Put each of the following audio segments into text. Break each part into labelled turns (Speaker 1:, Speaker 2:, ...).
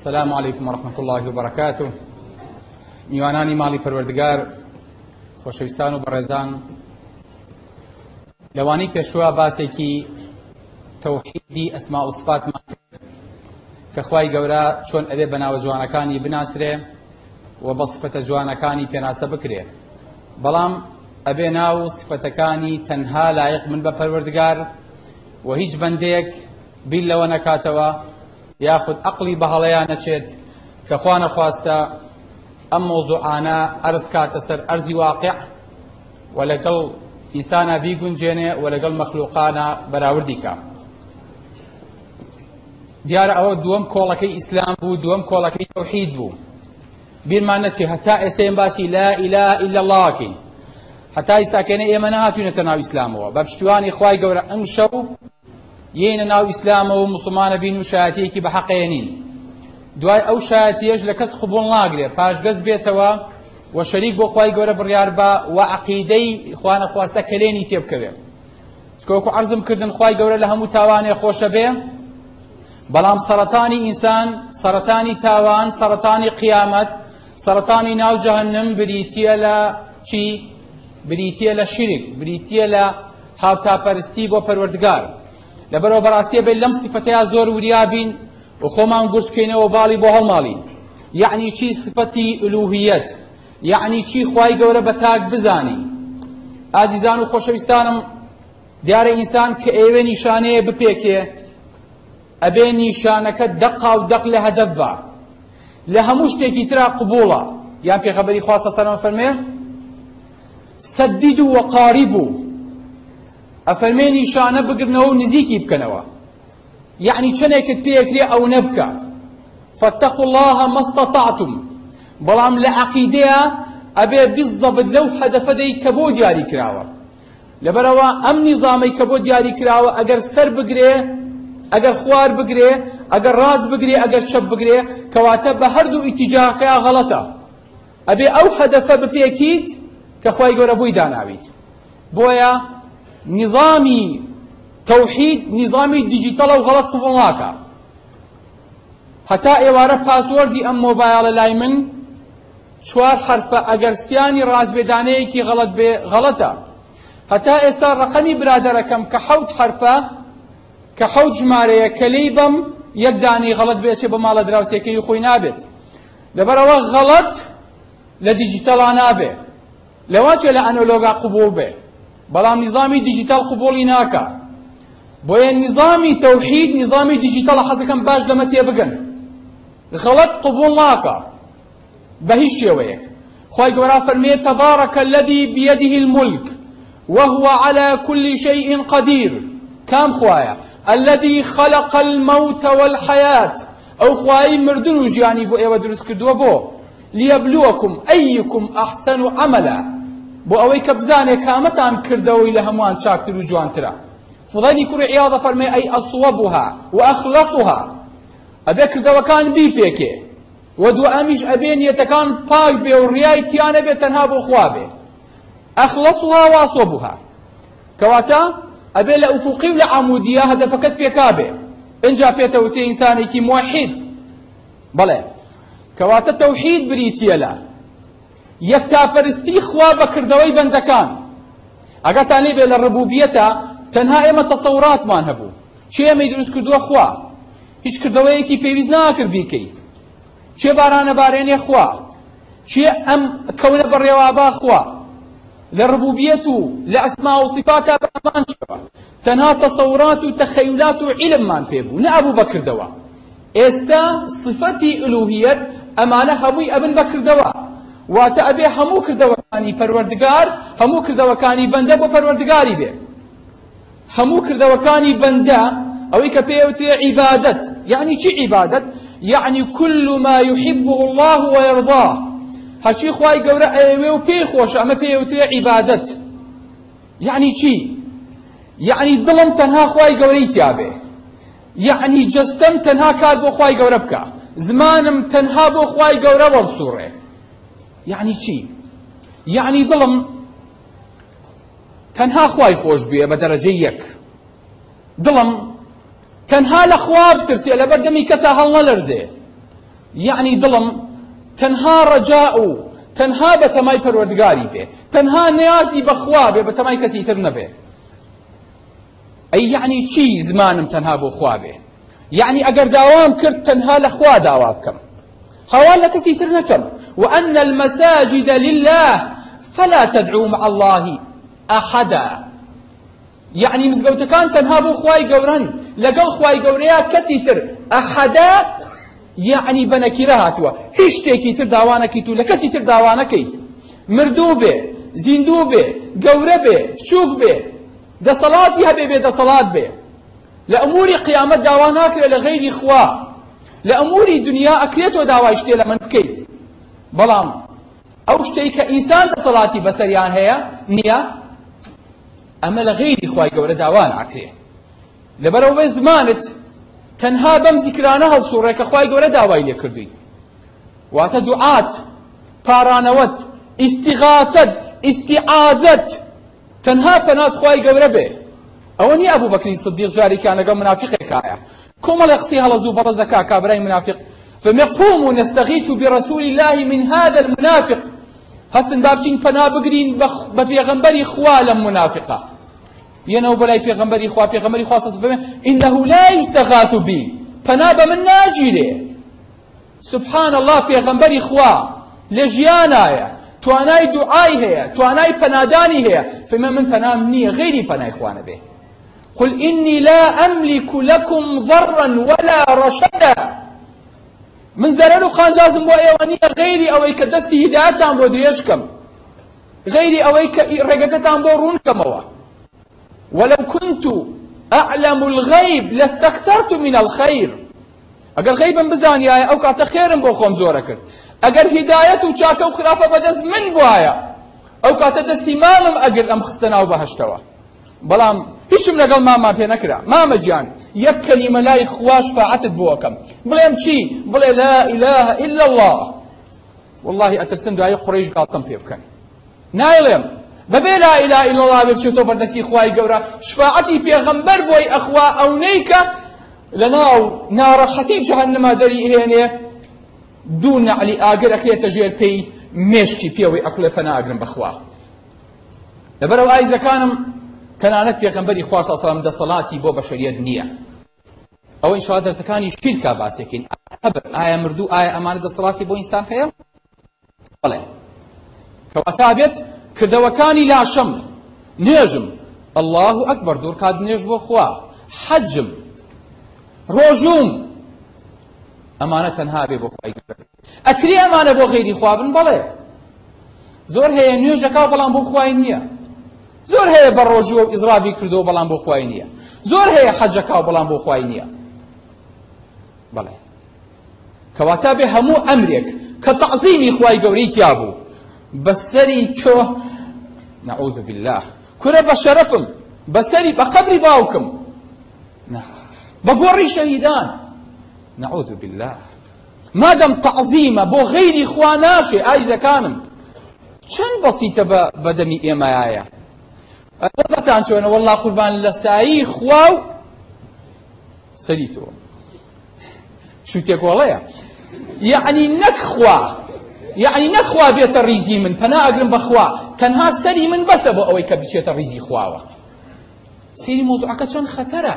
Speaker 1: السلام عليكم ورحمة الله وبركاته. میوانانی ماڵی پەروەردگار خۆشەویستان و بەڕێزان. لەوانی پێشوە باسێکی تەوحیدی ئەسما و سفاتمان کە خوای گەورە چۆن ئەبێ بەناوە جوانەکانی بناسرێ و بە سفەتە جوانەکانی پێناسە بکرێ. بەڵام ئەبێ ناو سفەتەکانی تەنها لایق من بە پەروەردگار و هیچ بەندێک بیل لەوە نەکاتەوە یاخود ئەقلی بە هەڵەیان نەچێت کە خوا نەخواستە ئەم مۆزوعانە ئەرز کاتە سەر ئەرزی واقع و لەگەڵ ئینسانە بیگونجێنێ و لەگەڵ مەخلوقانە بەراوردی کە. دیارە ئەوە دووەم کۆڵەکەی ئیسلام بوو دووەم کۆڵەکەی تەوحید بوو. بیرمان نەچێ هەتا ئێسێن باسی لا ئیلا ئیلا اللهکەین هەتا ئیستاکەێنە ئێمە نهاتوینەتە ناو ئیسلامەوە. بە پشتیوانی خوای گەورە ئەم شەو یینە ناو ئیسلامەوە مسلمانە بین و شایەتەیەکی بە حەقێنین دوای ئەو شایەتیەش لە کەس قبول ناگرێ پاشگەز بێتەوە و شەریک بۆ خوای گەورە بڕیار بە و عقیدەی خوانە خواستە کلێنی تێبکەوێ. چکۆکو عرضم کردن خوای گەورە لە هەموو تاوانێ خۆشە بێ بەڵام سەرەتانی ئینسان سەرەتانی تاوان سەرەتانی قیامەت سەرەتانی ناو جەهەنم بریتیە لە چی؟ بریتیە لە شیرک بریتیە لە هاوتاپەرستی بۆ پەروەردگار. لەبەرەوە بەڕاستیە بێت لەم سیفەتەیە زۆر وریابین و خۆمان گورسکەینەوە باڵی بۆ هەڵماڵین. یعنی چی سفەتی ئلوهیەت یعنی چی خوای گەورە بە تاک بزانی؟ ئازیزان و خۆشەویستانم دیارە ئینسان کە ئێوە نیشانەیە بپێکێ ئەبێ نیشانەکە دەقا و دەق لە هەدەف بە. لە هەموو شتێکی ترا قبوڵە یان پێخەبەری خواستە سەرمە فەرمێ؟ سەدید و وەقاریب و ئەفەرمێ نیشانە بگرنەوە و نزیکی بکەنەوە یعنی چنێکت پێکرێ ئەو نەبکە فاتقوا الله ما استطعتم. بەڵام لە عەقیدەیە ئەبێ بالضبط لەو هەدەفەدەی کە بۆ دیاری کراوە لەبەرەوە ئەم نیزامەی کە بۆ دیاری کراوە ئەگەر سەر بگرێ ئەگەر خوار بگرێ ئەگەر ڕاست بگرێ ئەگەر چەپ بگرێ کەواتە بە هەردوو ئیتیجاهەکەیە غەڵەتە ئەبێ ئەو هەدەفە بپێکیت کە خوای گەورە بووی بۆیە نظامی توحید نظامی دیجیتال و غلط قبول ناکە. هەتا ئێوارە پاسوەردی ئەم مۆبایلە لای من چوار حرفە ئەگەر سیانی ڕازبێدانەیەکی غەڵەت بێ غەڵەتە. هەتا ئێستا ڕقەمی برادەرەکەم کە حەوت حرفە کە حەوت ژمارەیە کە لێی بەم یەک دانی غەڵەت بێچێ بە ماڵە دراوسێکەی خۆی نابێت. لەبەرەوە غەڵەت لە دیجیتەڵا نابێ. لەواچێ لە ئەنۆلۆگا قبول بێ. بەڵام نظامی دیجیتال قبولی ناکە بۆیە نظامی تەوحید نظامی دیجیتال حەزەکەم باش لەمە تێبگەن غەڵەت قبول ناکە بە هیچ شێوەیەک خی گەورا فەرمێ تبارك الذي بيده الملك وهو على كل شيء قدير كام خوايا الذي خلق الموت والحياة أو خواي مردن وجياني بو أيوه دروس كردوا بو ليبلوكم أيكم أحسن عملا بو أوي كبزاني كامتان كردوي لهموان شاكتر وجوانترا فضيني كوري عياضة فرمي أي أصوبها وأخلصها أبي كردوكان بي بيكي ودو أميش أبين يتكان باك بي ورياي تيانا بي تنها بو خوابي أخلصها وأصوبها كواتا أبي لأفقي لعمودية هدفكت بيكابي إن جا بيتوتي إنساني كي موحد. بلى كواتا توحيد بريتيا لا یەکتاپەرستی خوا بەکردەوەی بەندەکان. ئەگەتان لێ بێ لە ڕبوبیەتە تەنها ئێمە تەسەوراتمان هەبوو. چێ ئێمەی دروست کردووە خوا؟ هیچ کردەوەیەکی پێویست ناکرد بیکەیت چێ بارانە بارێنێ خوا؟ چێ ئەم کەونە بەڕێوابا خوا؟ لە ڕبوبیەت و لە ئەسما و صفاتە بەمان شەوە تەنها تەسەورات و تەخەیولات و عیلممان پێبوو نەبوو بەکردەوە ئێستا صفەتی ئلوهیەت ئەمانە هەمووی ئەبن بەکردەوە واتە ئەبێ هەموو کردەوەکانی پەروەردگار هەموو کردەوەکانی بەندە بۆ پەروەردگاری بێ. هەموو کردەوەکانی بەندە ئەوەی کە پێوتێ عیبادەت. یعنی چی عیبادەت؟ یعنی كل ما يحبه الله ويرضاه. هەچی خوای گەورە ئەوێ و پێی خۆش ئەمە پێوتێ عیبادەت. یعنی چی؟ یعنی دڵم تەنها خوای گەورەی تیابێ. یعنی جستم تەنها کار بۆ خوای گەورە زمانم تەنها بۆ خوای گەورە وەڵسوڕێ. يعني چی؟ يعني دڵم تەنها خوای خۆش بێ بە دەرەجەی یەک. دڵم تەنها لە خوا بترسێ لە بەردەمی کەسا هەڵ نەلەرزێ. یعنی دڵم تەنها ڕەجاء و تەنها بە تەمای پەروەردگاری بێ. تەنها نیازی بەخوا بێ بە تەمای کەسی تر نەبێ. ئەی یعنی چی زمانم تەنها بۆ خوا داوام کرد تەنها لە خوا داوا بکەم. وأن المساجد لله فلا تدعوا مع الله أحدا. يعني مزگەوتەکان تەنها بۆ خوای گەورن لەگەڵ خوای گەورەیە کەسی تر ئەحەدا یعنی بەنەکیرە هاتووە هیچ شتێکی تر داوانەکەیت و لە کەسی تر داوانەکەیت مردوو بێ زیندوو بێ گەورە بێ بچووک بێ دەسەڵاتی هەبێ بێ دەسەڵات بێ لە ئەموری قیامەت داوا ناکرێ لە غەیری خوا. لە ئەموری من بەڵام ئەو شتەی کە ئینسان دەسەڵاتی بەسەریان هەیە نییە؟ ئەمە لە غەیری خوای گەورە داوا ناکرێ لەبەرەوەی زمانت تەنها بەم زیکرانە هەڵسوڕێ کە خوای گەورە داوای لێ کردویت واتە دوعات پارانەوەت ئیستیغاثەت ئیستیعاذەت تەنها پەنات خوای گەورە بێ. ئەوە نییە ئەبوو بەکری سدیق جارێکیان لەگەڵ منافقێکایە. کۆمەڵە قسەی هەڵەزوو بەڕەزەکا کابرای منافق فما قوموا نستغيث برسول الله من هذا المنافق. هەستن بابچین پەنا بگرین بە پێغەمبەری خوا ينو بلاي پیغمبري خوا پیغمبري خوا صفه انه لا يستغاث بي پنا بمن ناجيره سبحان الله پیغمبري خوا لجيانايا توانای دعای هەیە توانای پەنادانی هەیە. فما من پەنام نییە غیری پەنای خوانە بێ قل إني لا أملك لكم ضرا ولا رشدا. من زرر قانجازم بو ايوانية غيري أو ايك دستي هدايتان بو دريشكم غيري أو ايك رقدتان بو رونكم ولو كنت أعلم الغيب لاستكثرت من الخير. اگر غیبم بزانی آیا أو کاتا خیرم بو خۆم زۆرە کرد. ئەگەر هیدایەت و چاکە و بەدەست من بواە ئەو کاتە دەستی مامم ئەگر ئەم خستە ناو بەهشتەوە. بەڵام هیچم لەگەڵ ماما پێ نەکرا. مامە یەک کەلیمە لای خوا شفاعتت بۆکەم بڵێم چی بڵێ لا إله إلا الله. والله ئەترسم دوای قڕیش گاڵتم پێ بکەن نایڵێم لا إله إلا الله بچێتۆ بەردەستی خوای گەورە شفاعەتی پێغەمبەر بۆی ئەخوا ئەونەی کە لەناو ناڕەحەتی جەهەنەما دەری هێنێ دوو نەعلی ئاگر ئەکرێتە ژێر پێی مێشکی پێوەی ئەکڵێ پەناگرم بەخوا لەبەرەوە ئایزەکانم تەنانەت پێغەمبەری خوا سەڵام دەسەڵاتی بۆ بەشەریەت نییە. ئەوە ئینشاء دەرسەکانی شیرکا باسێکین. هەبر ئایا مردوو ئایا ئەمانە دەسەڵاتی بۆ ئینسان هەیە؟ بەڵێ کەواتە بێت کردەوەکانی لاشەم نوێژم الله ئەکبەر دوور کات نوێژ بۆ خوا. حەجم ڕۆژوم. ئەمانە تەنها بێ بۆ خی. ئەکری ئەمانە بۆ غێری خوا بن بەڵێ زۆر هەیە نوێژەکە بەڵام بۆ خوای نییە. زۆر هەیە بە ڕۆژوە و ئیزرابی کردو بەڵام بۆ خوای نییە. زۆر هەیە حەجەکە بەڵام بۆ خوای نییە. بەڵێ. کەواتە بێ هەموو ئەمرێک کە نعوذ بالله كنا بشرفم بسري بقبري باوكم بقوري شهيدان نعوذ بالله. ما دام تعظيم بو غير اخواناشي اي زكانم چەند بەسیتە بە دەمی ئێمەیە ڕزتان چۆنە وەڵا قوربان لە سایی خوا و سەری تۆ شوتێک وەڵەیە یعنی نەک خوا یعنی نەخوا بێتە ریزی من پەنا ئەگرم بەخوا تەنها سەری من بەسە بۆ ئەوەی کە بچێتە ریزی خواوە سەیری مۆزوعەکە چەند خەتەرە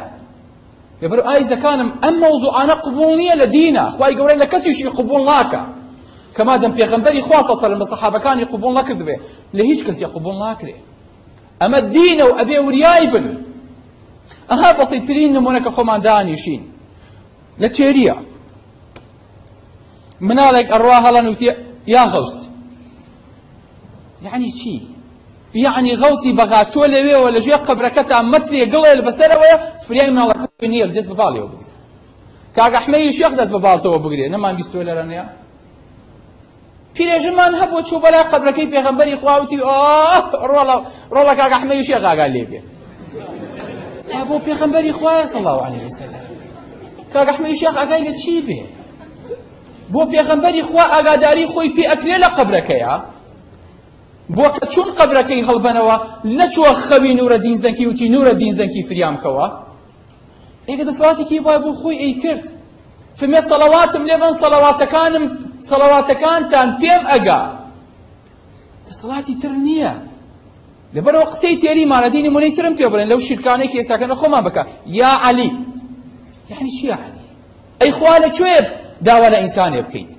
Speaker 1: لەبەر ئایزەکانم ئەم مەوزوعانە قبول نییە لە دینە خوای گەورەی لە کەسیشی قبول ناکە کەما دەم پێغەمبەری خوا سەسەلم بە سەحابەکانی قبول نەکرد بێ لە هیچ کەسی قبول ناکرێ ئەمە دینە و ئەبێ وریای بن ئەها بەسیترین نمونە کە خۆمان دانیشین لە تێریە مناڵێک ئەڕوا هەڵەن وتێ يا غوث. يعني چی يعني غوثي بغا تۆ لەوێ وە لەژێ قبرەکەتا مەترێ گڵێ بەسەرەوەیە فریای مناڵەکە نییە دەست بەباڵیەوە بگرێ کاگە ئەحمەی شێخ دەست بەباڵتەوە بگرێ نەمان بیستۆ لەرەنەیە پیرێژمان هەبوو چوو بەلای قبرەکەی پێغەمبەری خواوتی ڕۆڵە کاگە ئەحمەی شێخ ئاگا لێ بێ. بۆ پێغەمبەری خوایە صلی الله عليه وسلم کاگە ئەحمەی شێخ ئاگای لە چی بێ؟ بۆ پێغەمبەری خوا ئاگاداری خۆی پێ ئەکرێ لە قبرەکەیە؟ بۆ کە چون قبرەکەی هەڵبەنەوە نەچووە خەوی نورە دینزەنکی وتی نورە دینزەنکی فریام کەوە ئێگە دەسڵاتێکی وای بۆ خۆی ئەی کرد. فمێ سەڵەواتم لێ سەڵەواتەکانم سەڵەواتەکانتان پێم ئەگا سەڵاتی تر نییە لەبەرەوە قسەی تێری مانەدینی مونەی ترم پێ بڵێن لەو شیرکانێکی ئێستاکەنە خۆمان بکە یا علی یعنی چی یا علی ئەی خوا لەکوێ داوا لە ئینسانێ بکەیت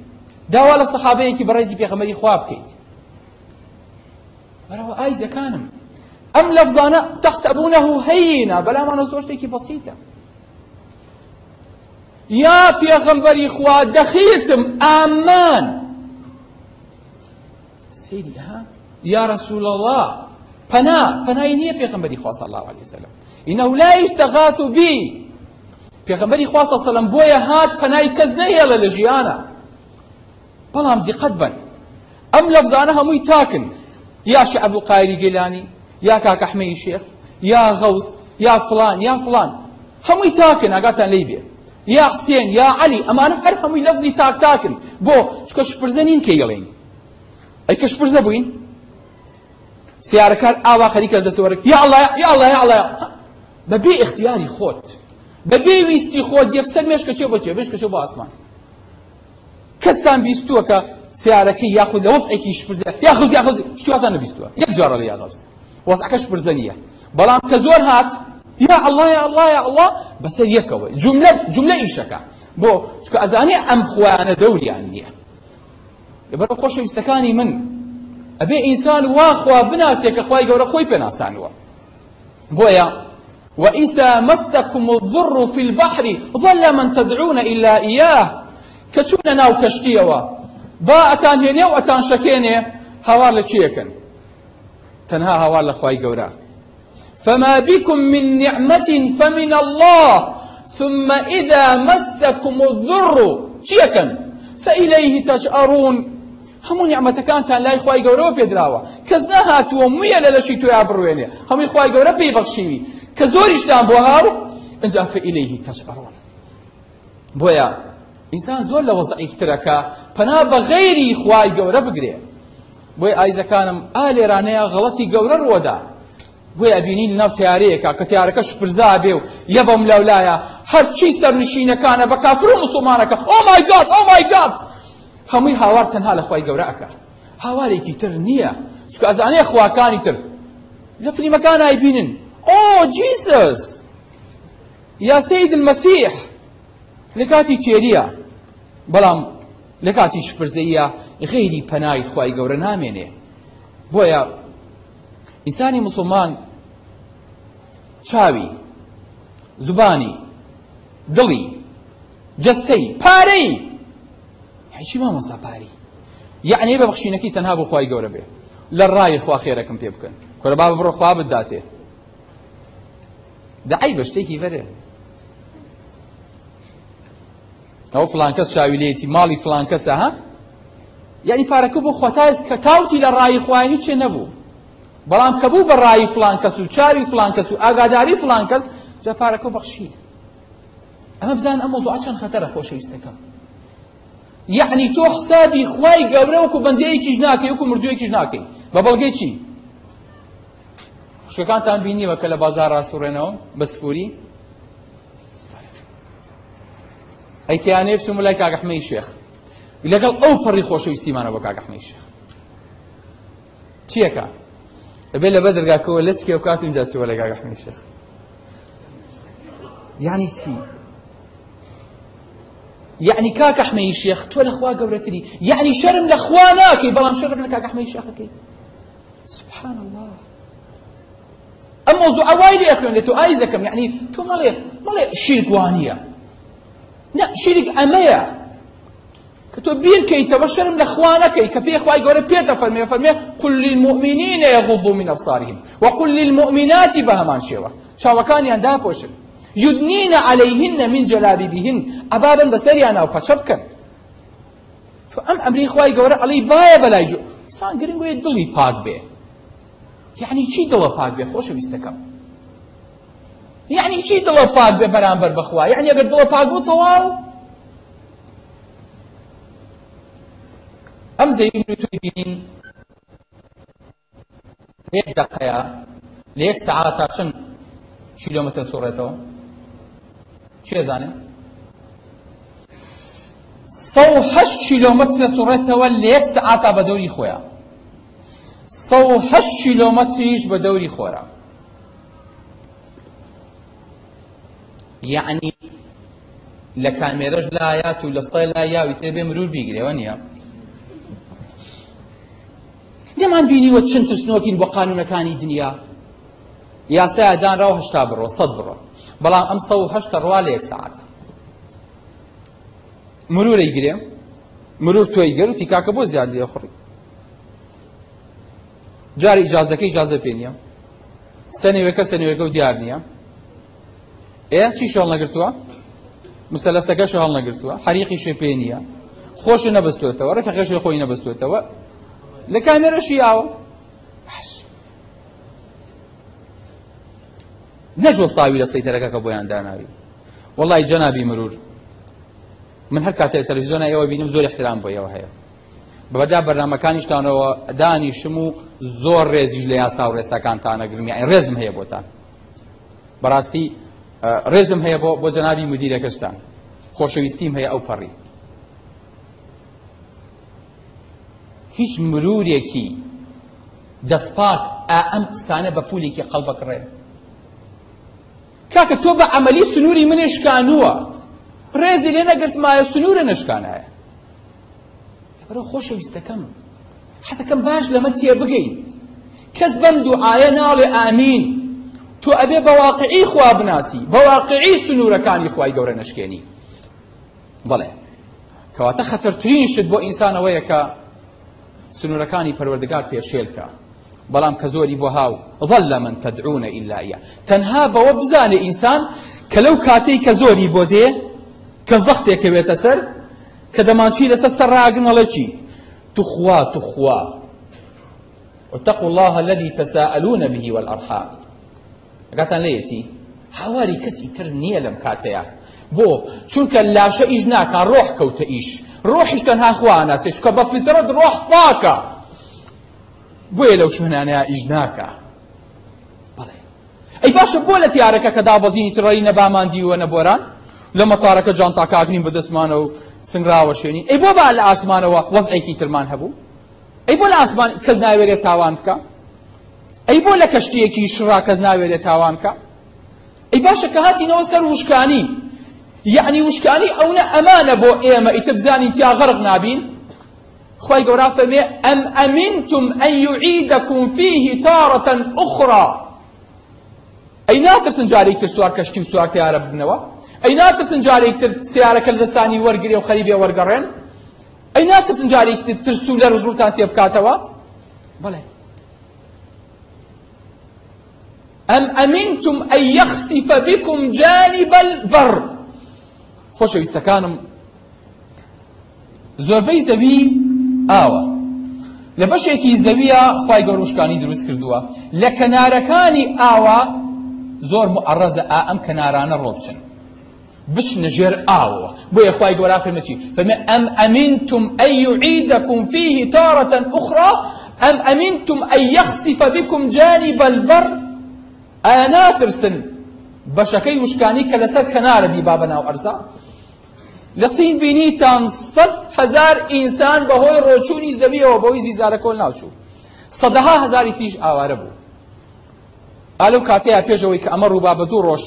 Speaker 1: داوا لە سەحابەیەکی بەڕێزی پێغەمبەری خوا بکەیت بەرەوە ئایزەکانم ئەم لەفزانە تەحسەبونەه هەیینە بەلامانە زۆر شتێکی بەسیتە یا پێغەمبەری خوا دەخیتم ئامان سيدي ها؟ يا رسول الله فنا فنا نییە پێغمبەری خوا صلی الله عليه وسلم. إنه لا يستغاث بي. پێغمبەری خوا صلی الله عليه وسلم بۆیە هات پەنای کەس نەهێڵە لە ژیانە. بەڵام دیقەت بن. ئەم لەفزانە یا شعب القایری گەلانی یا کاک ئەحمەی شێخ یا غەوس یا فلان یا فلان. هەمووی تاکن لێی بێ. یا حسێن یا علی ئەمانە هەر هەمووی لەفزی تاک تاکن. بۆ چکە شپرزە نین کەیڵێن ئەی کە شپرزە بووین؟ سیارەکار ئاوا خەریکە دەستەوەرە یا الله یا الله یا الله. بەبێ اختیاری خۆت. بەبێ ویستی خۆت یەکسەر مێشکە چێ بۆ چێ؟ مێشکە چێ بۆ ئاسمان؟ کەستان بیستووە کە سیارەکەی یاخود لە وەسعێکی شپرزە. یاخوز یاخوز شتواتان نەبیستووە. یەک جارە لە یاغەوز وەسعەکە شپرزە نییە. زۆر هات یا الله یا الله یا الله. بەسەر یەکەوە جملە جملە ئیشەکە بۆ چکە ئەزانێ ئەم خوایانە دەوریان نییە لەبەرە خۆشەویستەکانی من؟ ئەبێ ئینسان وا خوا بناسێ کە خوای گەورە خۆی پێناسانوە. بۆیە؟ وإذا مسكم الضر في البحر ظل من تدعون إلا إياه. كتشون ناو كشتيوا با أتان هێنێ و ئەتان شەکێنێ. هاوار لە چیەکەن تەنها هاوار لە خوای گەورە. فما بكم من نعمة فمن الله ثم إذا مسكم الضر چیەکەن فإليه نیعمەتەکانتان لای خی گەورەوە پێدراوە. کەس نەهاتووە مویە لە لەشی تۆیا بڕوێنێ هەمووی خی گەورە پێی بەخشیوی. کە زۆریشتان بۆ هاو ئەجا فئیلەیهی تەشعڕون بۆیە ئینسان زۆر لە وەزعیفترەکە پەنا بە غەیری خوای گەورە بگرێ. بۆی ئایزەکانم ئا لێرانەیە غەڵەتی گەورە ڕوەدا. بۆی ئەبینی لەناو تیارەیەکە کە تیارەکە شپرزا بێ و یەبەم لەولایە. هەرچی سەرنشینەکانە بە کافر و مسلمانەکە ئۆ مای گاد ئۆ مای گاد هەمووی هاوار تەنها لە خی گەورە ئەکە هاوارێکی تر نییە. چکە ئەزانەیە خواکانی تر. لە فلیمەکان ئایبینن ئۆ جیسس یا سید المەسیح لە کاتی تێریە. بەڵام لە کاتی شپرزەیە غێری پەنای خی گەورە نامێنێ. بۆیە ئینسانی مسلمان چاوی زبانی دڵی جستەی پارەی هیچی مامۆستا پاری. یعنی بە بەخشینەکەی تەنها بۆ خی گەورە بێ. لە ڕای خوا خێرەکەم پێ بکەن. کۆرە با بڕۆ خوا بداتێ. دعی بە شتێکی بەرێ. ئەو فلان کەس چاوی لێتی ماڵی فلان کەسە ها؟ یعنی پارەکە بۆ خۆتای کە تاوتی لە ڕای خوانی چێ نەبوو. بەڵام کە بوو بە ڕای فلان کەس و چاوی فلان کەس و ئاگاداری فلان کەس جا پارەکە بەخشی. ئەمە بزان ئەم مۆزوع چەند خەتەرە خۆشەویستەکەم یعنی تۆ حسابی خوای گەورە وەکو بەندەیەکیش ناکەی وەکو مردوویەکیش ناکەی. بە بەڵگەی چی؟ خوشکەکانتان بینیوە کە لە بازار ڕاستوڕێنەوە بە سفوری ئەیتیانێ بچم لای کاگەحمەی شێخ. لەگەڵ ئەو پەڕی خۆشەویستیمانە بە کاگەحمەی شێخ. چیەکە ئەبێ لە بەدرگاکەوە لە چکێ و کاتم جاچوە لە کاگەحمەی شێخ یعنی چی يعني كاك احمي الشيخ تو الاخوا قورتني يعني شرم الاخوا ناكي بلان شرم لك احمي الشيخ كي سبحان الله. أما موضوع وايد اخوان تو ايزكم يعني تو مالي مالي شرك وانية. لا شرك كتو بير كي تبشرم لاخوانا كي كفي اخواي قوري بيتا فرمي فرمي قل للمؤمنين يغضوا من ابصارهم وقل للمؤمنات بهمان شيوه شاوكان يندا بوشن يدنين عليهن من جلابيبهن أبابا بسريانا وفتشبكا تو أم أمري إخوائي قورا علي بايا بلاي جو. سان قرنگو يدلي پاك بي يعني چی دڵە پاک بێ خۆشە ویستەکەم یعنی چی دڵە پاک بێ بەرامبەر بەخوا یعنی ئەگەر دڵە پاک بوو تەواو زەیبین توی بینین یەک دقەیە لە یەک سەعاتە چەند کیلۆمەتر سوڕێتەوە چێ زانێ سەو هەشت کیلۆمەترە سوڕێتەوە لە یەک سەعاتا بە دەوری خۆیان سەو هەشت کیلۆمەتریش بە دەوری خۆرە یعنی لە کامێرەش لایات و لە سڵی لا یاوی تێ بێ مرور بیگرێەوە نییە نێمان بینیوە چەند ترسنۆکین بۆ قانونەکانی دنیا؟ یاسایە دانراوە هەشتا بڕۆ سەد بڕۆ. بەڵام ئەم سە و هەشتە ڕوا لە یەک سعات مرورەی گرێ مرور تۆی گەر و تیکاکە بۆ زیاد لێ خوڕی. جاری ئیجازەکەی ئیجازە پێ نییە. سەنێوەکە سەنێوەکە و دیار نییە. ئێ چی شەڵ نەگرتووە؟ مسەلەسەکەش هەڵ نەگرتووە. حریقی شێ پێ نییە. خۆش نەبستوێتەوە ڕێفەکەشی خۆی نەبستوێتەوە لە کامێرەشی یاوە نەجۆستاوی لە سەیتەرەکە کە بۆیان داناوی. وڵی جەنابی مرور. من هەر کاتێ تەلەڤیزیۆنە ئێوە بینم زۆر احترام بۆ ئێوە هەیە. بەبەردا بەرنامەکانیشتانەوە دانیشم و زۆر ڕێزیش لە یاسا و ڕێساکانتانەگرمی ڕێزم هەیە بۆتان. بەڕاستی ڕێزم هەیە بۆ بۆ جەنابی مدیرەکەشتان. خۆشەویستیم هەیە ئەو پەڕی. هیچ مرورێکی دەستپاک ئا ئەم قسانە بە پولێکی قەڵبەکڕێ کاکە تۆ بە عملی سنووری منێ شکانووە ڕێزی لێ نەگرتمایە سنوورە نشکانایە. بەرە خۆشەویستەکەم. حەزەکەم باش لەمە تێ بگەین کەس بەم دوعاە ناڵێ ئامین. تۆ ئەبێ بە واقعی خوا بناسی بە واقعی سنوورەکانی خوای گەورە نشکێنی. بەڵێ کەواتە خەتەرترین شت بۆ ئینسانەوەیە کە سنوورەکانی پەروەردگار پێشێلکە. بەڵام کە زۆری بۆ هاو ظل من تدعون إلا إياه. تەنها بەوە بزانێ ئینسان کە لەو کاتەی کە زۆری بۆ دێ کە زەختێکە بێتە سەر کە دەمانچی لەسەر سەر ڕاگنەڵە چی؟ تخوا تخوا. واتقوا الله الذي تساءلون به والأرحام. ئەگاتان لێیەتی هاواری کەسی تر نییە لەم کاتەیە. بۆ چونکە لاشە ئیش ناکە ڕۆح کەوتە ڕۆحیش تەنها خوا ناسێ چکە بە فیترەت ڕۆح پاکە. بۆیە لەو شوێنانەیە ئیش ناکە. بەڵێ. ئەی باشە بۆ لە تیارەکە کە دابەزینی تڕی نەباماندیوە نەبۆران لە مەتارەکە جانتاکاگرین بەدەستمانە و سنگراوە شوێنی. ئەی بۆ با لە ئاسمانەوە وەزعێکی ترمان هەبوو؟ ئەی بۆ لە ئاسمان کەس ناوێرێت تاوان بکە؟ ئەی بۆ لە کەشتیەکی شڕا کەس ناوێرێت تاوان بکە؟ ئەی باشە کە هاتینەوە سەر وشکانی. یعنی وشکانی ئەوە بۆ ئێمە ئیتە بزانین تیا غەرق نابین؟ خی گەورا فەرمێ ئەم ئەمینتم ئەن یعیدەکم فیه تارەة ئوخرى ئەی ناترسن جارێک تر سوار کەشتی و سوار تیارە ببنەوە؟ ئەی ناترسن جارێک تر سیارەکە لە دەستانی وەرگری و خەریبێ وەرگەڕێن؟ ئەی ناترسن جارێک تر ترس و لە ڕژوتان تێ بکاتەوە؟ بەڵێ ئەم ئەمینتم ئەن یەخسیف بکم جانب البر. خۆشەویستەکانم زۆربەی زەوی ئاوە. لە بەشێکی زەویە خی گەۆشکانی دروست کردووە. لە کەنارەکانی ئاوە زۆر معڕەزە ئا ئەم کەنارانە ڕۆبچن. بچنە ژێر ئاوە. بۆیە خی گەۆرا فرمەچی فمە ئەم ئەمینتم ئەن يعيدكم فيه تارة أخرى أم أمنتم أن يخسف بكم جانب البر ئایا ناترسن بەشەکەی وشکانی کە لەسەر کەنارە بی با بەناو ئەرزا؟ لە سین بینیتان سەد هەزار ئینسان بەهۆی ڕۆچوونی زەویەوە بەهۆی زیزارە کۆل ناوچوو. سەدەها هەزاری تیش ئاوارە بوو. ئالەو کاتەیە پێشەوەی کە ئەمە ڕووبا بە دوو ڕۆژ.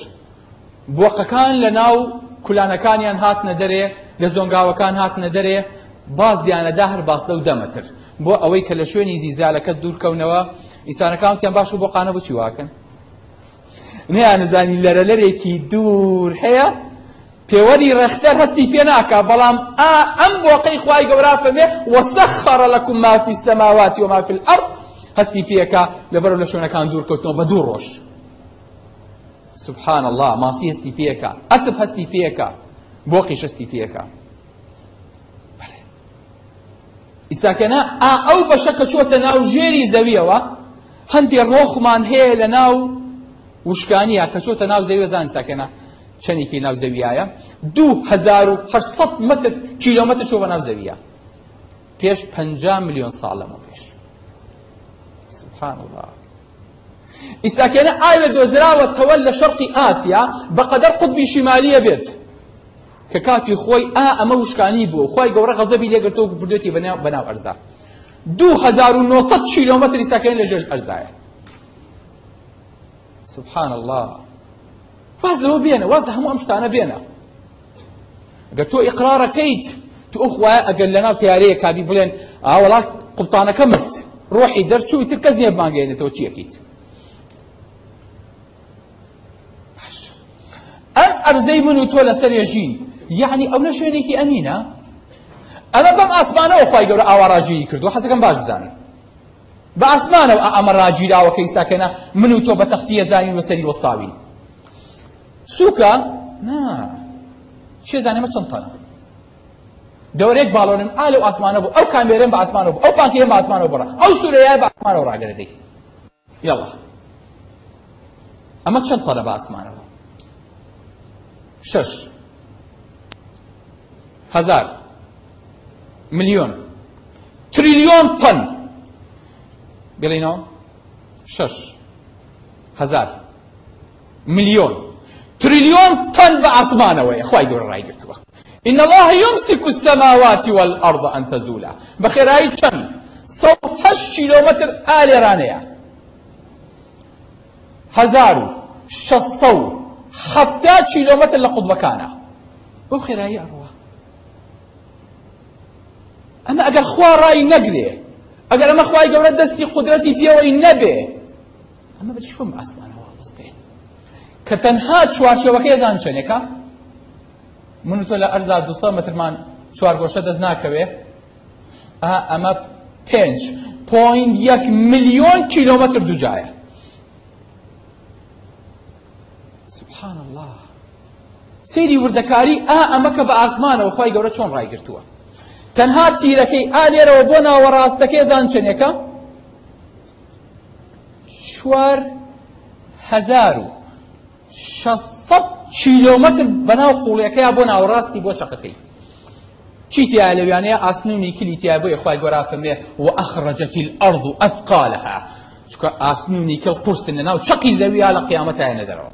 Speaker 1: بۆقەکان لە ناو کولانەکانیان هاتنە دەرێ لە زۆنگاوەکان هاتنە دەرێ باز دیانەدا هەر باستە و دەمەتر. بۆ ئەوەی کە لە شوێنی زیزالەکە دوورکەونەوە ئیسانەکانتیان باش و بۆ قانە بچی واکەن. نەیانزانی لەرەلەرێکی دوور هەیە پێوەری ڕەختەر هەستی پێ ناکە بەڵام ئەم بۆقەی خوای گەورا فەرمێ وەسەخەڕە لەکم ما فی السەماواتی وما فی الأرض. هەستی پێکە لەبەرەوە لە شوێنەکان دوورکەوتنەوە بە دوو ڕۆژ. سبحان الله ماسی هەستی پێکە ئەسب هەستی پێکە بۆقیش هەستی پێکە ئیساکەنا ئەو بەشە کە چۆتە ناو ژێری زەویەوە هەندێک ڕۆخمان هەیە لە ناو وشکانیە کە چۆتە ناو زەوی زان ساکەنە چەندێکی ناو زەویایە دوو هەزار و هەشسەد متر کیلۆمەتر چۆ بە ناو زەویە پێش پەنجا میلیۆن ساڵ لەمە پێش. سبحان الله ئیستاکێنە ئاوێ دۆزراوەتەوە لە شەرقی ئاسیا بەقەدەر قوتبی شیمالیە بێت. کە کاتی خۆی ئا ئەمە وشکانی بوو. خۆی گەورە غەزەبی لێگرتەوە بردوێتی بەناو ئەرزا. دوو هزار و نۆسەد کیلۆمەتر ئیساکەین لە ژێر ئەرزایە. سبحان الله واز لەوە بێنە واز لە هەموو ئەم شتانە بێنە ئەگەر تۆ ئیقرارەکەیت تو ئەخوایە ئەگەر لەناو تیارەیە کابی بڵێن ئاوەڵات قوڵتانەکە مرد ڕۆحی دەرچووی تر کەس نییە بمانگەێنێتەوە چیەکەیت ئەم ئەرزەی من و تۆ لەسەر ێژین یعنی ئەو نە شوێنێکی ئەمینە ئەمە بەم ئاسمانەوە خی گەورە ئاوا ڕاگیری کردو حەزەکەم باش بزانین بە ئاسمانەوە ئەمە ڕاگیراوە کە ئیساکەنە من و تۆ بە تەختیە زانین و سەری وەستاوین سووکە نا چێ زانێمە چەند تەنە دەورێک باڵۆنم ئا لەو ئاسمانە بوو ئەو کامێرەم بە ئاسمانەوە بوو ئەو پانکەیە بە ئاسمانەوە بڕە ئەو سوورەیە بە ئاسمانەوە ڕاگەرەدەی یاڵا ئەمە چەند تەنە بە ئاسمانەوە شەش هەزار ملیۆن تریلیۆن تەن بڵینەوە شەش هەزار ملیۆن تريليون طن بأسمان ويا. خواي دور راي قلتوا إن الله يمسك السماوات والأرض أن تزولا. بخير أي كم؟ صوت هش كيلومتر آل رانيا هزارو شصو حفتا كيلومتر لقد مكانا بخير أي أروى أما أقل خوا رأي نقلي. أقل أما خواي قولت دستي قدرتي بيوي نبي. أما بدي شو أسمان کە تەنها چوارچێوەکەی زان چەندێکە من تۆ لە ئەرزا دوسە مترمان چوارگۆشە دەست ناکەوێ؟ ئەمە پێنج. پوین یەک ملیۆن کیلۆمەتر دووجایە سبحان الله سەیری وردەکاری ئا ئەمەکە بە ئاسمانەوە خی گەورە چۆن ڕایگرتووە. تەنها تیرەکەی ئالێرەوە بۆ ناوەڕاستەکەی زان چەندێکە چوار هەزار و شەسەد کیلۆمەتر بەناو قوڵیەکەیە بۆ ناوەڕاستی بۆ چەقەکەی. چی تیا لەویانەیە ئاسنوونی کلی تیا بۆ یخوای گۆرا فەرمێ و ئەخرەجەت الأرض ئەثقالها چکە ئاسنوونی کەڵ قورسن لەناو چەقی زەویە لە قیامەت هەیە دەرەوە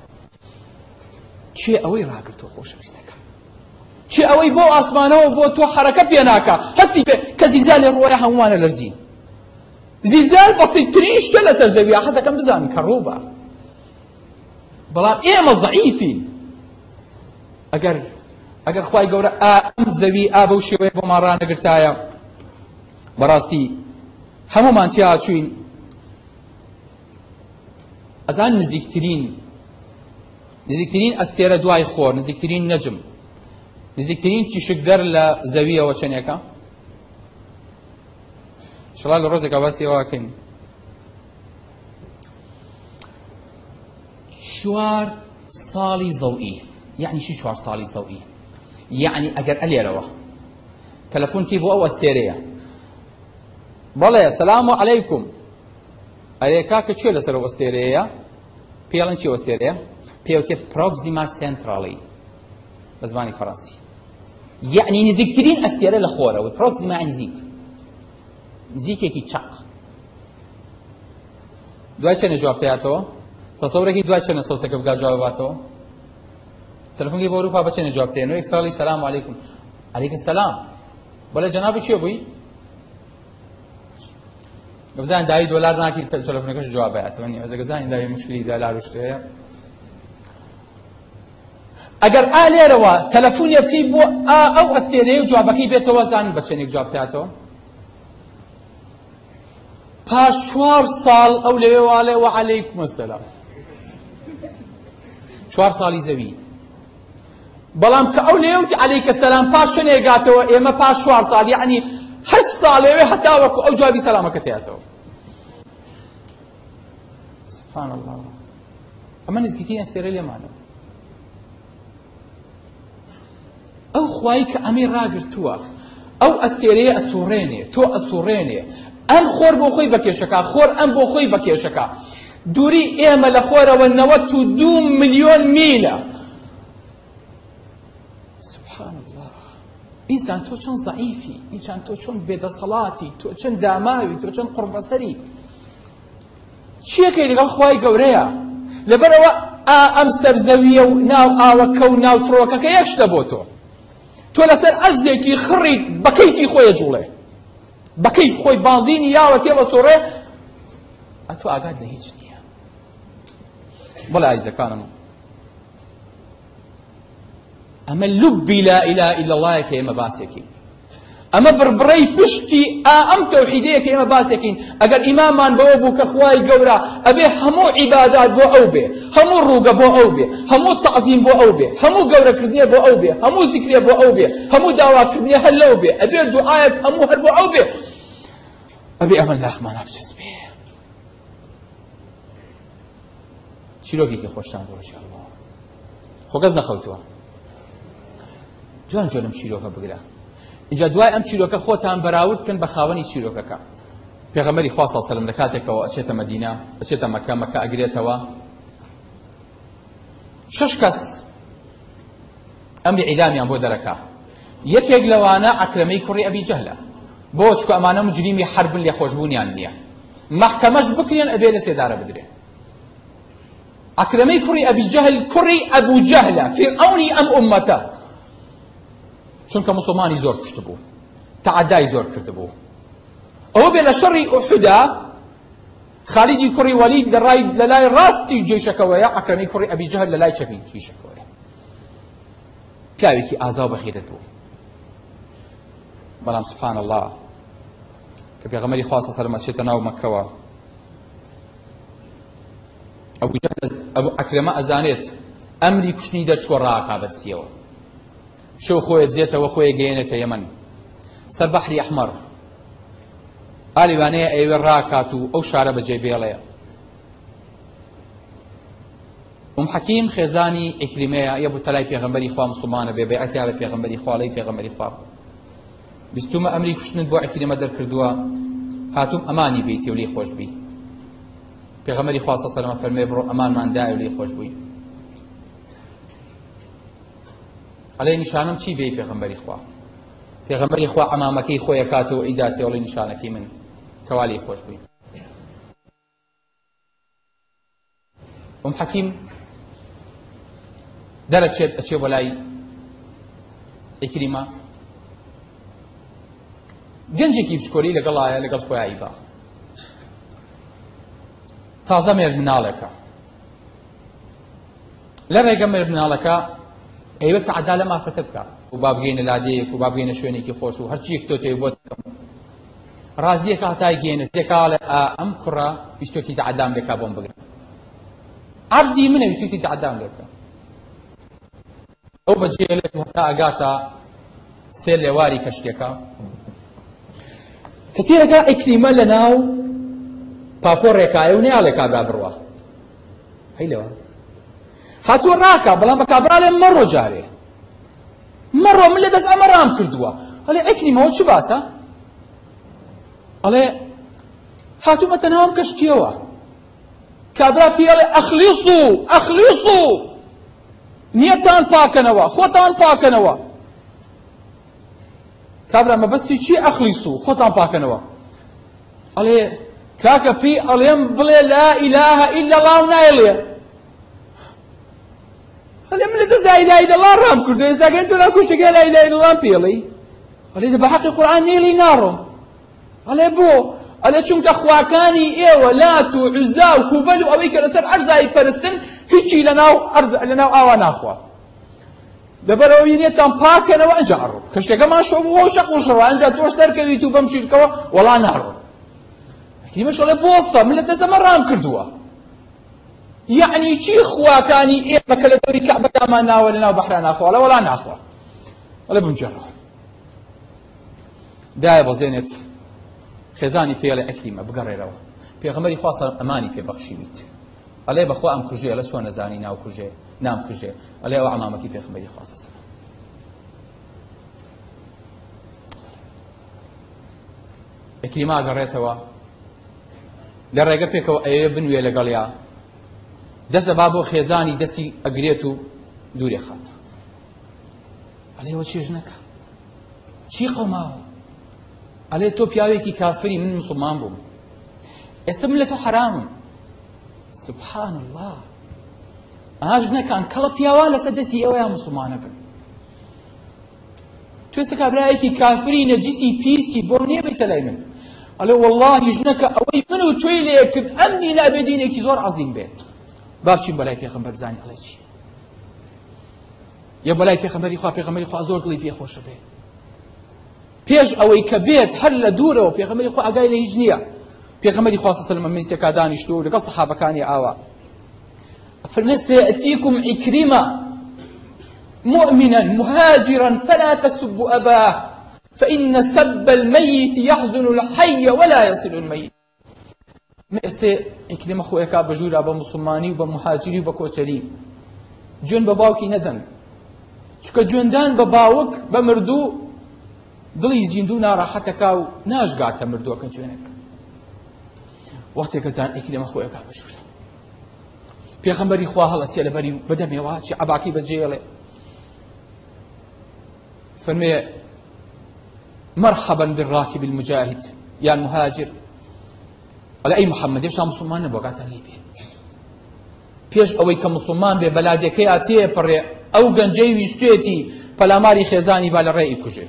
Speaker 1: چێ ئەوەی ڕاگرتۆ خۆشەویستەکە؟ چێ ئەوەی بۆ ئاسمانەوە بۆ تۆ حرەکە پێ ناکە؟ هەستی پێ کە زیلزالێ ڕۆیە هەمووانە لەرزین زیلزال بەسیترین شتە لەسەر زەویە. حەزەکەم بزانین کە ڕووبە بەڵام ئێمە ضعیفین. ئەگەر ئەگەر خی گەورە ئەم زەوی ئا بەو شێوەیە بۆ ماڕانەگرتایە بەڕاستی هەمومان تیا چوین. ئەزان نزیکترین نزیکترین ئەستێرە دوای خۆر نزیکترین نەجم. نزیکترین تیشکدەر لە زەویەوە چەندێکە شڵا لە ڕۆژێکە باسی چوار ساڵی زەوئی یعنی چی چوار ساڵی زەوئی یعنی ئەگەر ئەلێرەوە تەلەفۆنکی بۆ ئەو ئەستێرەیە. بەڵێ سەلام عەلەیکم. ئەرێ کاکە چێ لەسەر ئەستێرەیە؟ پێڵەن چی ئەستێرەیە؟ پێوتێ پرۆگزیما سنتراڵی. بە زمانی فەڕەنسی. یعنی نزیکترین ئەستێرە لە خۆرەوە. پرۆگزیما نزیک. نزیکێکی چەق دوای جواب دەیاتەوە تەسەورێکی دوای چەنە سەوتەکە بگا جواب باتەوە تەلەفۆنی بۆ ئەوروپا بچێنە جواب دێنەوە یەک ساڵی سەلام عەلەیکم عەلەیکم سەلام بەڵێ جەنابی چێ بووی؟ گەبزان دایی دۆلار ناکی تەلەفۆنەکەش جواب بەیاتەوە نیە ئەزە گەزانی دایی مشکلی دۆلار شتەیە ئەگەر ئا لێرەوە تەلەفۆنی بکەی بۆ ئەو ئەستێرەیە و جوابەکەی بێتەوە زان بە چەندێک جواب دێتەوە پاش چوار ساڵ ئەو لەوێ واڵێ و عەلەیکم السەلام چوار ساڵی زەوی. بەڵام کە ئەو لێوتی عەلەیکە سەلام پاش چنێگاتەوە ئێمە پاش چوار ساڵ یعنی هەشت ساڵێوێ هەتا وەکو ئەو جوابی سەلامەکە تێتەوە سبحان الله ئەمە نزگیتی ئەستێرە لێمانەوە ئەو خوایی کە ئەمێ ڕاگرتووە ئەو ئەستێرەیە ئەسوڕێنێ تۆ ئەسوڕێنێ. ئەم خۆر بۆ خۆی بەکێشەکە خۆر ئەم بۆ خۆی بەکێشەکە. دووری ئێمە لە خۆرەوە نەوەت و دوو ملیۆن میلە ئینسان تۆ چەند زعیفی ئینسان تۆ چۆن بێدەسەڵاتی؟ تۆ چەند داماوی؟ تۆ چەند قڕبەسەری؟ چیەکەی لەگەڵ خوای گەورەیە؟ لەبەرەوە ئەم سەرزەویە و ناو ئاوەکە و ناو فرۆکەکە یەک شتە بۆ تۆ. تۆ لەسەر ئەجزێکی خڕیت بە کەیفی خۆی جوڵێ. بە کەیف خۆی بانزینی یاوە تێوە سۆڕێ ئەتۆ ئاگات لە هیچ. نییە بەڵێ ئایزەکانم ئەمە لوبی لا إله إلا الله بوو کە خوای گەورە ئەبێ هەموو عیبادات بۆ ئەو بێ هەموو ڕووگە بۆ ئەو بێ هەموو تەعزیم بۆ ئەو بێ هەموو گەورەکردنیە بۆ ئەو بێ هەموو زیکرێ بۆ ئەو بێ هەموو داواکردنیە هەر لەو بێ ئەبێ دوعایەک هەموو هەر بۆ ئەو بێ ئەبێ ئەمە لاخمانە بچەست بێ چیرۆکێکی خۆشتان بۆ ڕژێڵەوە خۆ گەز نەخەوتووە. جوان جۆرم چیرۆکە بگرە. اینجا دوای ئەم چیرۆکە خۆتان بەراورد کن بە خاوەنی چیرۆکەکە. پێغەمەری خوا سەڵ سەلم لە کاتێکەوە ئەچێتە مەدینە ئەچێتە مەکە مەکە ئەگرێتەوە. شش کەس ئەمری عیدامیان بۆ دەرەکە یەکێک لەوانە عەکرەمەی کوڕی ئەبی جەهلە. بۆ چکە ئەمانە مجریمی حربن لێ خۆشبوونیان نییە. محکەمەش بکرێن ئەبێ لە سێدارە بدرێن. عەکرەمەی کوڕی ئەبی جەهل کوڕی ئەبوو جەهلە فیرعەونی ئەم ئومەتە چونکە مسلمانی زۆر کوشت بوو تعدای زۆر کرد بوو. ئەوە بێ لە شەڕی ئوحودا خالیدی کوڕی وەلید لە ڕای لە لای ڕاستی جێشەکەوەیە عەکرەمەی کوڕی ئەبی جەهل لە لای چەپی جێشەکەوەیە. پیاوێکی ئازا و بەخیرەت بوو. بەڵام سبحان الله کە پێغەمەری خوا سەسەرمە چێتە ناو مەکەوە. ئەبوو ئەبوو ئەکرەمە ئەزانێت ئەمری کوشتنی دەرچوە ڕاکا بەدسیەوە شەو خۆیە دزێتەوە خۆی گەیەنێتە یەمەن سەر بەحری ئەحمەر ئالیوانەیە ئێوە ڕاکات و ئەو شارە بەجێ بێڵەیە ئەم حەکیم خێزانی ئیکریمەیە یە بوو تەلای پێغەمبەری خوا مسلمانە بێ بێعەتیا لە پێغەمبەری خوا لەی پێغەمبەری خوا. بیستومە ئەمری کوشتنت بۆ ئیکریمە دەرکردووە. هاتووم ئەمانی بیتی و لێی خۆش بی. پێغەمبەری خوا سەسەلەمە فەرمێ بڕۆ ئەمانمان دای و لێی خۆش بووی ئەڵێ نیشانم چی بێ پێغەمبەری خوا؟ پێغەمبەری خوا ئەمامەکەی خۆی ئیداتی ئەڵێ نیشانەکەی من کەوالی خۆش بووی ئەم حەکیم دەرەچێت ئەچێ بۆ لای ئیکریمە گەنجێکی بچکۆری لەگەڵایە لەگەڵ خۆیایی با. تازە مێر مناڵەکە لە ڕێگە مێر مناڵەکە ئەوە تعدا لە مافرەتە بکە. و بابگەینە لادەیەک و بابگەینە شوێنێکی خۆش و هەرچیەک تۆ تێ بۆ دەکەم ڕازیەکە هەتای گێنە تێکاڵە ئەم کوڕە ویستۆکی تعدام لێکا بۆم بگرن عبدی منە ویستۆکی تعدام لێ بکە ئەو بەجێ لێت هەتا ئەگاتە سێر لێواری کەشتێکە. کەسێرەکە ناو پاپۆڕێکایە و نێڵێ کابرا بڕوە هەی لەوە. هاتووە ڕاکە بەڵام بە کابرا لێ مەڕۆ جارێ. مەڕۆ من لە دەست ئەمە ڕام کردووە. هەڵێ ئەکریمەوە چ باسە؟ ئەڵێ هاتوومەتە ناوم کەشتیەوە کابرا پێڵێ ئەخلیصو ئەخلیصو! نیەتان پاکەنەوە خۆتان پاکەنەوە. کابرا مەبەستی چی ئەخلیصو خۆتان پاکەنەوە. ئەڵێ کاکە پێی ئەڵێم بڵێ لا ئیلاهە ئیلا الله نایڵێ هەڵێ من لە دەست لا ئیلاهە ئیلا الله ڕام کردو ئێستاگەن تۆ ناکوشتەکە لا ئیلاهە ئیلا الله پێڵی ئەڵێ بە حەقی قورئان نێڵی ناڕۆم ئەڵێ بۆ ئەلێ چونکە خواکانی ئێوە لات و عوزا و خوبەل و ئەوەی کە لەسەر ئەرزایی پەرستن هیچی لەناو لەناو ئاوا ناخوا لەبەرەوە وینێتان پاکەنەوە ئەنجا ئەڕۆ کەشتەکەمان شۆ بوو شەق و شڕە ئەنجا تۆش سەرکەویت و بەم شیرکەوە وەڵا حکیمەش ئەڵێ بۆستە من لە دەزەمە ڕام کردووە یعنی چی خواکانی ئێمە کە لە دەوری کەعبەکەمان ناوە لەناو بەحرا ناخوا لە وەڵا ناخوا ئەڵێ بمجێڕەوە دایە بەزێنێت خێزانی پێڵێ ئەکریمە بگەڕێرەوە پێغەمەری خوا ئەمانی پێبەخشیویت ئەڵێ بەخوا ئەم کوژێ لە چۆن نەزانی ناو کوژێ نام کوژێ ئەڵێ ئەو عمامەکی پێغەمبەری خوا ئەکریما گەڕێتەوە لە ڕێگە پێکەوە ئەوێ بنوێ لەگەڵیا دەستە با بۆ خێزانی دەستی ئەگرێت و دوورێ خات ئەلێوە چێژ نەکە چی قەماوە ئەلێ تۆ پیاوێکی کافری من مسلمان بووم. ئێستا من لە تۆ حرامم سبحان الله ئاژ نەکان کەڵە پیاوان لەسەر دەستی ئەوەیان مسلمانە بن. توێسە کابراایەکی کافری نەجیسی پیرسی بۆ نییە بێتە لای من. ئەلێ والله ژنەکە ئەوەی من و توی لێ کرد ئەم دینا بێدینێکی زۆر عظیم بێت بابچین بەلای پێخەمبەر بزانین ئەڵێ چی. یا بەلای پێخەمبەری خوا پێخەمبەری خوا زۆر دڵی پێخۆشە بێ. پێش ئەوەی کە بێت هەر لە دوورەوە پێخەمبەری خوا ئاگای لە هیچ نییە. پێخەمبەری خوا سەلمە منسێکا دانیشتو لەگەڵ سەحابەکانی ئاوا. فرمي سيأتيكم عكرمة مؤمنا مهاجرا فلا تسبوا أباه فإن سب الميت يحزن الحي ولا يصل الميت. مئسێ ئیکلمە خۆیەکە بەژوورا بە مسلمانی و بە مهاجری و بە کۆچەری جوێن بە باوکی نەدەن چکە جوێندان بە باوک بە مردوو دڵی زیندوو ناڕەحەتەکە و ناژگاتە مردووەکە جوێنێک وەختێکە زان ئیکلمە خۆیەکە بەژوورە پێغەمبەری خوا هەڵەسیە لەبەری بەدەمێوە چی عباکی مرحبا بالراكب المجاهد يا المهاجر ئەڵێ ئەی محەممەد ێشتا مسلمان نەبگاتە لی بێ پێش ئەوەی کە مسلمان بێ بەلادەکەی ئاتێ پڕێ. ئەو گەنجەی ویستێتی پەلاماری خێزانی با لە ڕێی کوژێ.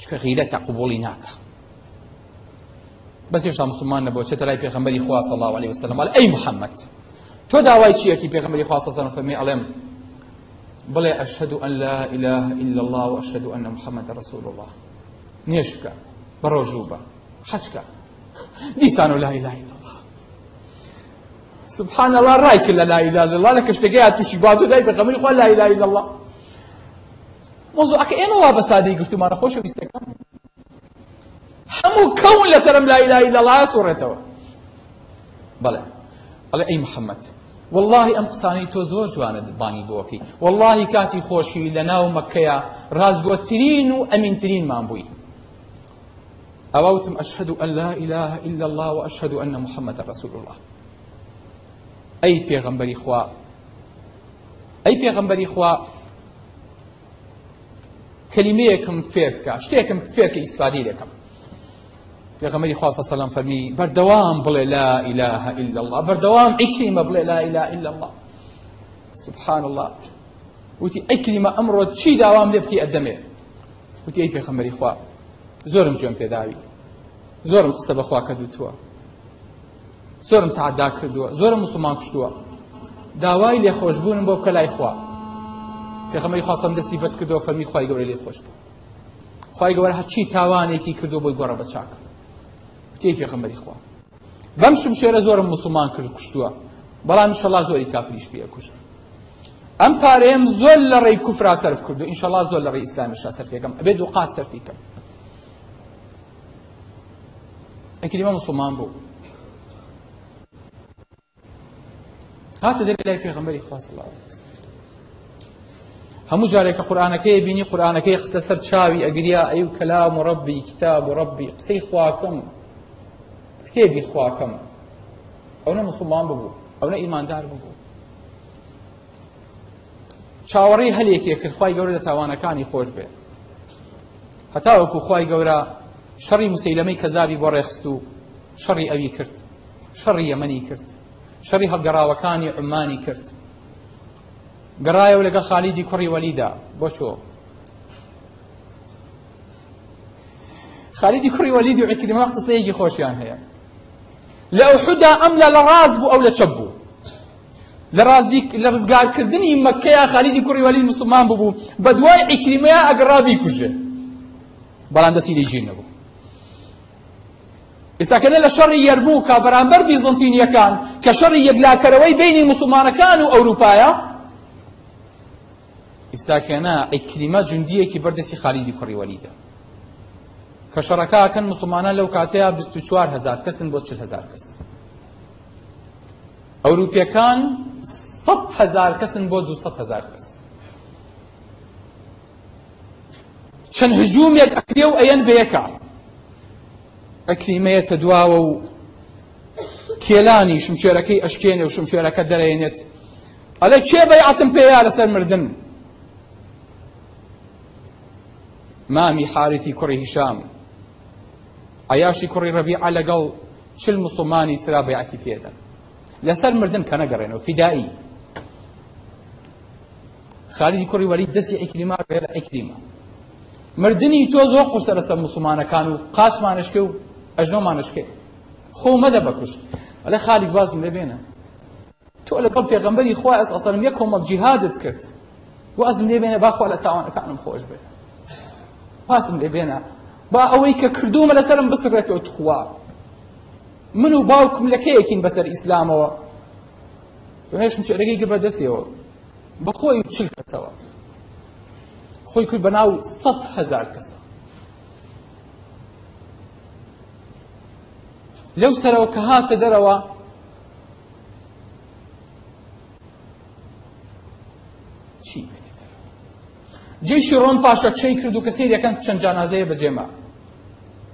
Speaker 1: چکە غیرەتە قوبوڵی ناکە. بەس ێشتا مسلمان نەبوو چێتە لای پێغەمبەری خوا صلی الله عليه وسلم ئەی محەممەد تۆ داوای چیەکی پێغەمبەری خوا صلی الله عليه وسلم؟ بڵێ ئەشهد أن لا إله إلا الله وأشهد أن محمد رسول الله. نێش بکە بەڕۆژوو بە حەج بکە دیسان و لا إله إلا الله. سبحان الله لە لا إله إلا الله لە کەشتەکەی هاتووشی بادو دای پێغەمبەری خوا لا إله إلا الله. مۆزوعەکە ئێمە وا بە سادەی گفتومانە خۆشەویستەکەم هەموو کەون لەسەرم لا إله إلا الله سوڕێتەوە بەڵێ بەڵێ ئەی محەممەد والله ئەم قسانەی تۆ زۆر جوانە بانی بۆکەی والله کاتی خۆشی لە ناو مەکەیە ڕازگۆترین و ئەمینترینمان بووی. ئەوەوتم ئەشهد أن لا إله إلا الله وأشهد أن محمد رسول الله ئەی پێغەمبەری خوا. ئەی پێغەمبەری خوا کەلیمەیەکم فێر بکە شتێکم فێرکە ئیسفادی لەکەم پێغەمبەری خوا صلی الله فەرمی بەردەوام بڵێ لا إله إلا الله بەردەوام عیکریمە بڵێ لا إله إلا الله سبحان الله وتی ئەی کلیمە ئەمڕۆ چی داوام لێ بکەی ئەدەمێ وتی ئەی پێغەمبەری خوا زۆرم گوێم پێداوی زۆرم قسە بەخوا کردوتووە زۆرم تعدا کردووە زۆرم مسلمان کوشتووە داوای لێخۆشببوونم بۆ بکە لای خوا. پێغەمبەری خوا سەم دەستی بەس کردەوە فەرمی خوای گەورە لێ خۆش بوو خوای گەورە هەرچی تاوانێکی کردو بۆی گۆڕە بە تێی پێغەمبەری خوا. بەم شمشێرە زۆرم مسلمان کرد کوشتووە. بەڵام انشاءالله زۆری کافریش پێ کوشت. ئەم پارەیەم زۆر لە ڕێی کوفرا سەرف کردو انشاءالله زۆر لە ڕێی ئیسلامیشا سەرفێکم ئەبێ دوو قات سەرفیکەم ئەکریمە مسلمان بوو. هاتە دەبێت لای پێغەمبەری خوا صلی الله علیه وسلم هەموو جارێک کە قورآانەکەی بینی قورآانەکەی خستە سەر چاوی ئەگریا. ئەی و کەلام و ڕبی کتاب و ڕبی قسەی کتێبی خواکەم ئەو نە مسلمان ببوو ئەو نە ئیماندار ببوو. چاوەڕێی هەلێکێ کرد خی گەورە لە تاوانەکانی خۆش بێ. هەتا وەکو خی گەورە شەڕی مسەیلەمەی کەزابی بۆ ڕێخست و شەڕی ئەوی کرد شەڕی یەمەنی کرد شەڕی هەڵگەڕاوەکانی عمانی کرد. گەڕایەوە لەگە خالیدی کوڕی وەلیدا بۆ چۆ؟ خالیدی کوڕی وەلیدی و عکرمە قسەیەکی خۆشیان هەیە. ڕاز بوو ئەو لە چەپ بوو لە ڕازی لە ڕزگارکردنی مەکەیە خالیدی کوڕی وەلید مسلمان ببوو بە دوای عکرمەیە ئەگەڕابی کوژێ. بەڵام دەستی لێژیر نەبوو. ئێستاکەنە لە شەڕی یەربوو کا بەرامبەر بیزنتینیەکان کە شەڕی یەکلاکەرەوەی بینی مسلمانەکان و ئەوروپایە ئێستاکەنە ئەیکریمە جوندیەکی بەردەسی خالیدی کوڕی وەلیدە کە شەڕەکەکەن مسلمانان لەو کاتەیە 24 هزار کەسن بۆ 40 هزار کەس. ئەوروپیەکان 100 هزار کەسن بۆ 200 هزار کەس. چەند هجوومێک ئەکرێ و ئەیەن بەیەکە ئەکریمەیەتە دواوە و کێلانی شمشێرەکەی ئەشکێنێ و شمشێرەکە دەرێنێت ئەلە کێ بەیعەتم پێیا لەسەر مردن مامی حارثی کوڕی هیشام. عیاشی کوڕی ڕەبیعە لەگەڵ چل مسلمانی ترا بەیعەتی پێدەن لەسەر مردن نەگەڕێنەوە فیدایی خالدی کوڕی وەلی دەستی ئەیکریما بێ لە ئەیکریما مردنی تۆ زۆر قورسە لەسەر مسلمانەکان و قاچمانشکە و ئەژنۆمانشکێ خۆ مەدە بەکوشت ئەلە خالی بازم لێ بێنە تۆ لەگەڵ پێغەمبەری خوا ئەس ئەسەلم یەک کۆمەڵ جیهادت کرد. وازم لێ بێنە باخوا لە تاوانەکانم خۆش با ئەوەی کە کردومە لەسرم بسڕێتەوە خوا من و باوکم لە کەیەکین بەسەر ئیسلامەوە. هێشم شعرەکەی گر بەدەستیەوە بە خۆی چل کەسەوە. خۆی کرد بە ناو سەد هەزار کەسە. لەو سەرەوە کە هاتە دەرەوە چی جێشی ڕۆن پاشە چەی کرد و کە سەیرەکەن چەند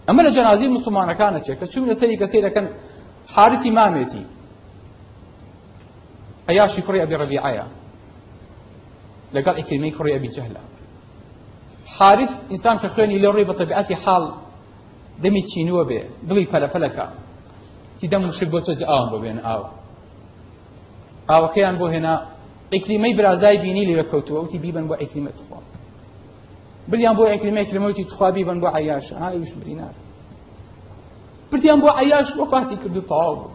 Speaker 1: ئەمە لە جەنازی مسلمانەکانە چێ کە چوون لە سەری کە سەیرەکەن حارثی مامێتی. ئەیاشی کوڕی ئەبی ڕەبیعەیە لەگەڵ ئیکریمەی کوڕی ئەبی جەهلە. حارث ئینسان کە خوێنی لە ڕێی بە طبیعەتی حاڵ دەمی چینووە بێ دڵی پەلەپەلەکە. تی دەم مشک بۆ تۆزی ئاوم بۆ بێن ئاو. ئاوەکەیان بۆ هێنا ئیکریمەی برازای بینی لێوە کەوتووە وتی بیبن بۆ ئیکریمە تخوا بریان بۆ ئیکریمە ئیکریمەوتی تخوا بیبن بۆ عیاش ئاویش برینار بردیان بۆ عیاش وەفاتی کردو تەواو بوو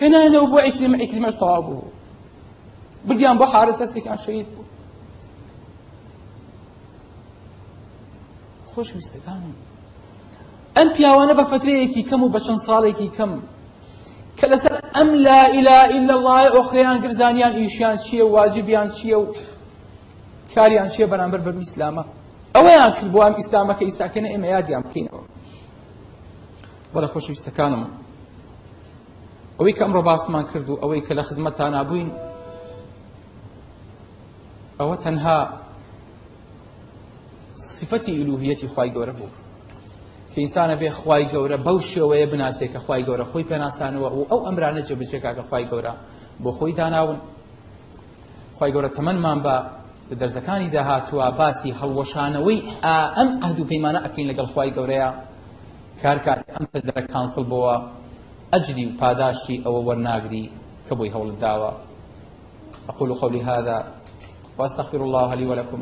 Speaker 1: هێنانەوە بۆ ئیکریمە ئیکریمەش تەواو بوو بردیان بۆ حارث هەستێکیان شەهید بوو خۆشویستەکانم ئەم پیاوانە بە فترەیەکی کەم و بە چەند ساڵێکی کەم. کە لەسەر ئەم لا ئیلا ئیلا الله ئۆخەیان گرزانیان ئیشیان چییە و واجبیان و کاریان چییە بەرامبەر بەم ئیسلامە؟ ئەوەیان کرد بۆ ئەم ئیسلامەکە ئیساکەنە ئێمە یادیان بکەینەوە. بەڵە خۆشویستەکانم ئەوەی کە ئەمڕۆ باسمان کرد و ئەوەی کە لە خزمەتان نابووین ئەوە تەنها صفەتی ئیلوهیەتی خوای گەورە بوو. کە ئینسانە بێ خوای گەورە بەو شێوەیە بناسێ کە خوای گەورە خۆی پێناسانەوە و ئەو ئەمرانە جێبجێکا کە خوای گەورە بۆ خۆی داناون. خوای گەورە تەمەنمان بە لە دەرزەکانی داهاتووە باسی هەڵوەشانەوەی ئەم عهد و پەیمانە ئەکەین لەگەڵ خوای گەورەیە. کارکات ئەم تەدرە کانسڵ بووە. ئەجری و پاداشتی ئەوە وەرناگری کە بۆی هەوڵت داوە. أقول قولي هذا وأستغفر الله لي ولكم.